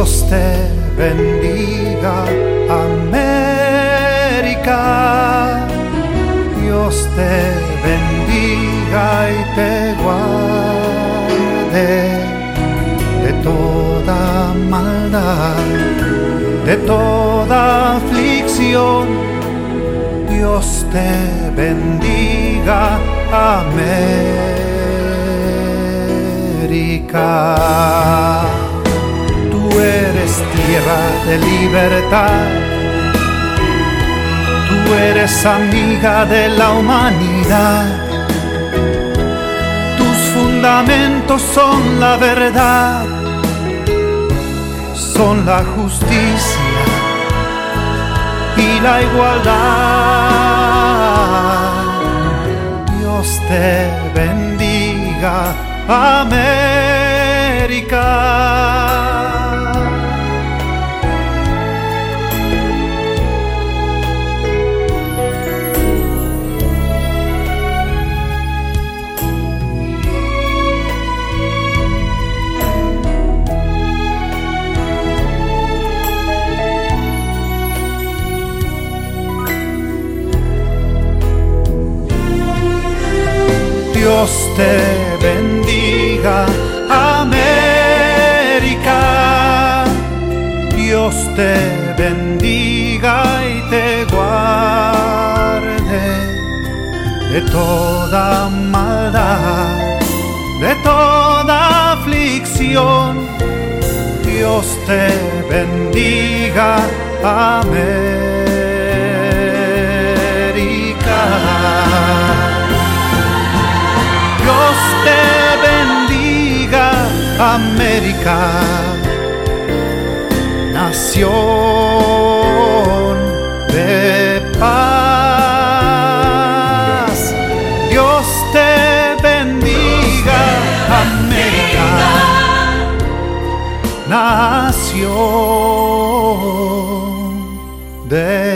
Dios te bendiga, América. Dios te bendiga y te guarde de toda maldad, de toda aflicción. Dios te bendiga, América. Tierra de libertad. Tú eres amiga de la humanidad. Tus fundamentos son la verdad, son la justicia y la igualdad. Dios te bendiga, América. Dios te bendiga, América. Dios te bendiga y te guarde de toda maldad, de toda aflicción. Dios te bendiga, América. América, nación de paz. Dios te bendiga, América, nación de